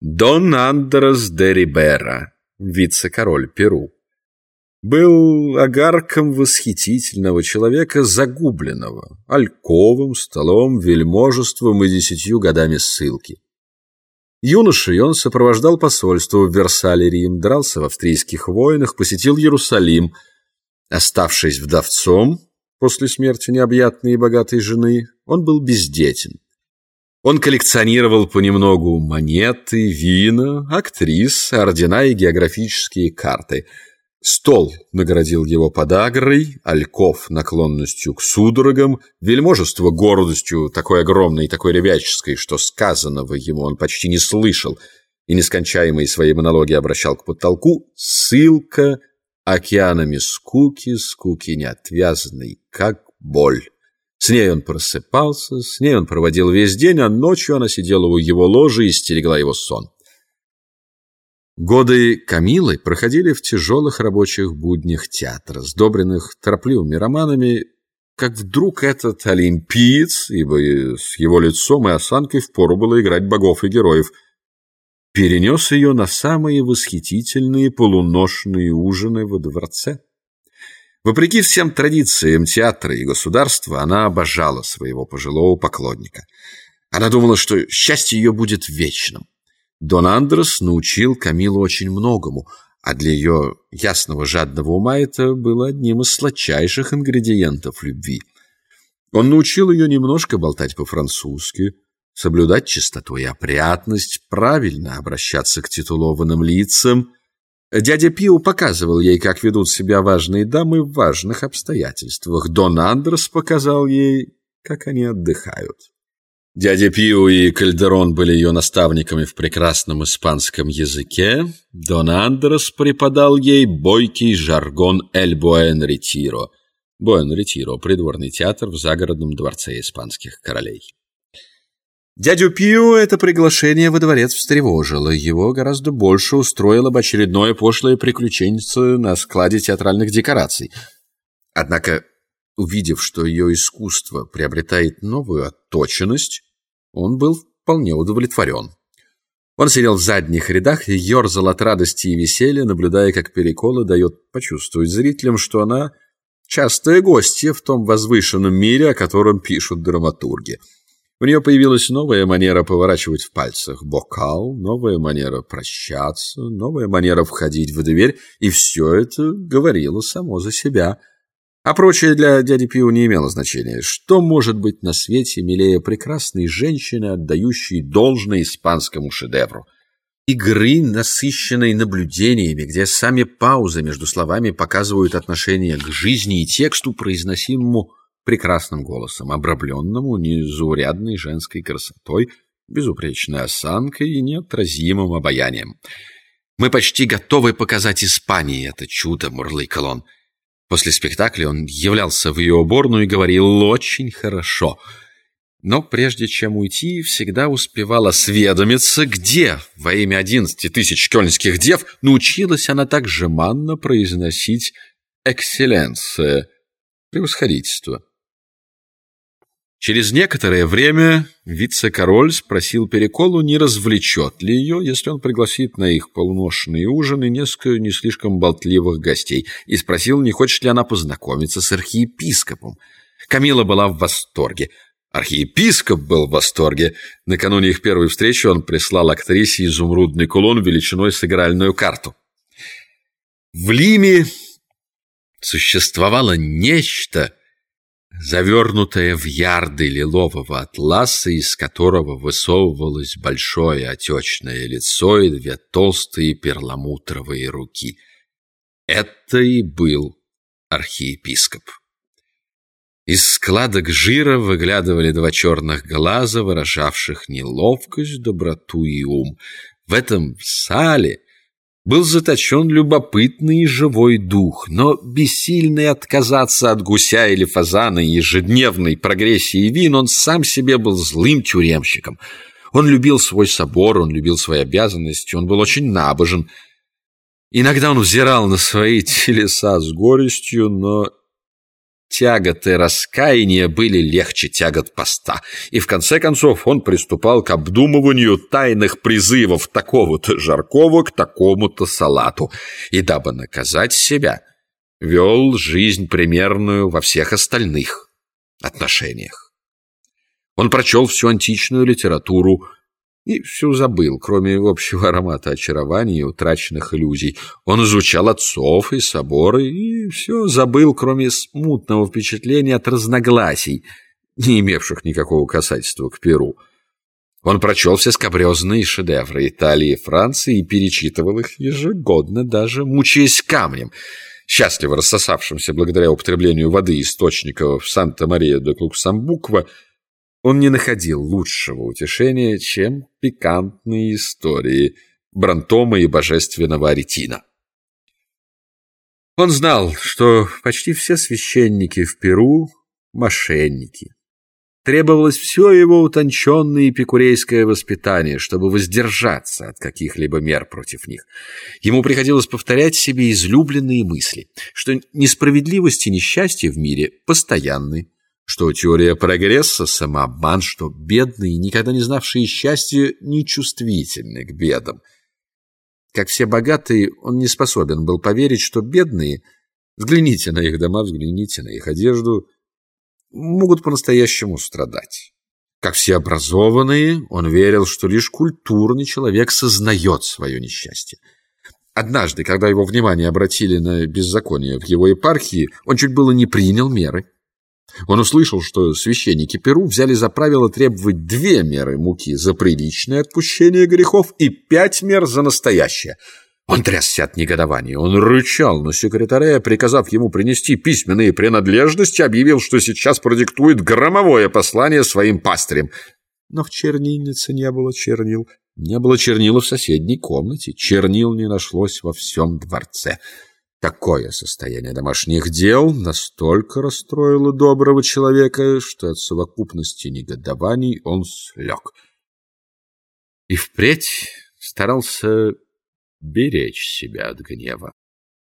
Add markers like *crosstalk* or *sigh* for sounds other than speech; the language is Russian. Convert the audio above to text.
Дон Андрес де Рибера, вице-король Перу, был огарком восхитительного человека, загубленного, альковым, столом, вельможеством и десятью годами ссылки. Юношей он сопровождал посольство в Версале Рим, дрался в австрийских войнах, посетил Иерусалим. Оставшись вдовцом после смерти необъятной и богатой жены, он был бездетен. Он коллекционировал понемногу монеты, вина, актрис, ордена и географические карты – Стол наградил его подагрой, Альков наклонностью к судорогам, вельможество гордостью такой огромной и такой ребяческой, что сказанного ему он почти не слышал и нескончаемые свои монологи обращал к потолку, ссылка океанами скуки, скуки неотвязанной, как боль. С ней он просыпался, с ней он проводил весь день, а ночью она сидела у его ложи и стерегла его сон. Годы Камилы проходили в тяжелых рабочих буднях театра, сдобренных торопливыми романами, как вдруг этот олимпиец, ибо с его лицом и осанкой впору было играть богов и героев, перенес ее на самые восхитительные полуношные ужины во дворце. Вопреки всем традициям театра и государства, она обожала своего пожилого поклонника. Она думала, что счастье ее будет вечным. Дон Андрес научил Камилу очень многому, а для ее ясного жадного ума это было одним из сладчайших ингредиентов любви. Он научил ее немножко болтать по-французски, соблюдать чистоту и опрятность, правильно обращаться к титулованным лицам. Дядя Пиу показывал ей, как ведут себя важные дамы в важных обстоятельствах. Дон Андрес показал ей, как они отдыхают. Дядя Пиу и Кальдерон были ее наставниками в прекрасном испанском языке. Дон Андрес преподал ей бойкий жаргон «Эль Буэн Ретиро». Буэн Ретиро – придворный театр в загородном дворце испанских королей. Дядю Пиу это приглашение во дворец встревожило. Его гораздо больше устроило бы очередное пошлое приключеннице на складе театральных декораций. Однако, увидев, что ее искусство приобретает новую отточенность, он был вполне удовлетворен. Он сидел в задних рядах и ерзал от радости и веселья, наблюдая, как Перекола дает почувствовать зрителям, что она частая гостья в том возвышенном мире, о котором пишут драматурги. У нее появилась новая манера поворачивать в пальцах бокал, новая манера прощаться, новая манера входить в дверь, и все это говорило само за себя – а прочее для дяди Пиу не имело значения. Что может быть на свете милее прекрасной женщины, отдающей должное испанскому шедевру? Игры, насыщенной наблюдениями, где сами паузы между словами показывают отношение к жизни и тексту, произносимому прекрасным голосом, обрабленному незаурядной женской красотой, безупречной осанкой и неотразимым обаянием. «Мы почти готовы показать Испании это чудо», — мурлыкал он. После спектакля он являлся в ее уборную и говорил «очень хорошо». Но прежде чем уйти, всегда успевал осведомиться, где во имя одиннадцати тысяч кёльнских дев научилась она так жеманно произносить «экселленция» — превосходительство. Через некоторое время вице-король спросил Переколу, не развлечет ли ее, если он пригласит на их полуношные ужины несколько не слишком болтливых гостей, и спросил, не хочет ли она познакомиться с архиепископом. Камила была в восторге. Архиепископ был в восторге. Накануне их первой встречи он прислал актрисе изумрудный кулон величиной с игральную карту. В Лиме существовало нечто, завернутая в ярды лилового атласа, из которого высовывалось большое отечное лицо и две толстые перламутровые руки. Это и был архиепископ. Из складок жира выглядывали два черных глаза, выражавших неловкость, доброту и ум. В этом сале был заточен любопытный и живой дух, но бессильный отказаться от гуся или фазана и ежедневной прогрессии вин, он сам себе был злым тюремщиком. Он любил свой собор, он любил свои обязанности, он был очень набожен. Иногда он взирал на свои *laughs* телеса с горестью, но тяготы раскаяния были легче тягот поста, и в конце концов он приступал к обдумыванию тайных призывов такого-то жаркого к такому-то салату, и дабы наказать себя, вел жизнь примерную во всех остальных отношениях. Он прочел всю античную литературу, и все забыл, кроме общего аромата очарования и утраченных иллюзий. Он изучал отцов и соборы, и все забыл, кроме смутного впечатления от разногласий, не имевших никакого касательства к Перу. Он прочел все скобрезные шедевры Италии и Франции и перечитывал их ежегодно, даже мучаясь камнем, счастливо рассосавшимся благодаря употреблению воды источника в Санта-Мария-де-Клуксамбуква, он не находил лучшего утешения, чем пикантные истории Брантома и божественного Аретина. Он знал, что почти все священники в Перу – мошенники. Требовалось все его утонченное эпикурейское воспитание, чтобы воздержаться от каких-либо мер против них. Ему приходилось повторять себе излюбленные мысли, что несправедливость и несчастье в мире постоянны, что теория прогресса – самообман, что бедные, никогда не знавшие счастья, нечувствительны к бедам. Как все богатые, он не способен был поверить, что бедные – взгляните на их дома, взгляните на их одежду – могут по-настоящему страдать. Как все образованные, он верил, что лишь культурный человек сознает свое несчастье. Однажды, когда его внимание обратили на беззаконие в его епархии, он чуть было не принял меры – он услышал, что священники Перу взяли за правило требовать две меры муки за приличное отпущение грехов и пять мер за настоящее. Он трясся от негодования. Он рычал на секретаря, приказав ему принести письменные принадлежности, объявил, что сейчас продиктует громовое послание своим пастырям. Но в чернильнице не было чернил. Не было чернила в соседней комнате. Чернил не нашлось во всем дворце. Такое состояние домашних дел настолько расстроило доброго человека, что от совокупности негодований он слег. И впредь старался беречь себя от гнева.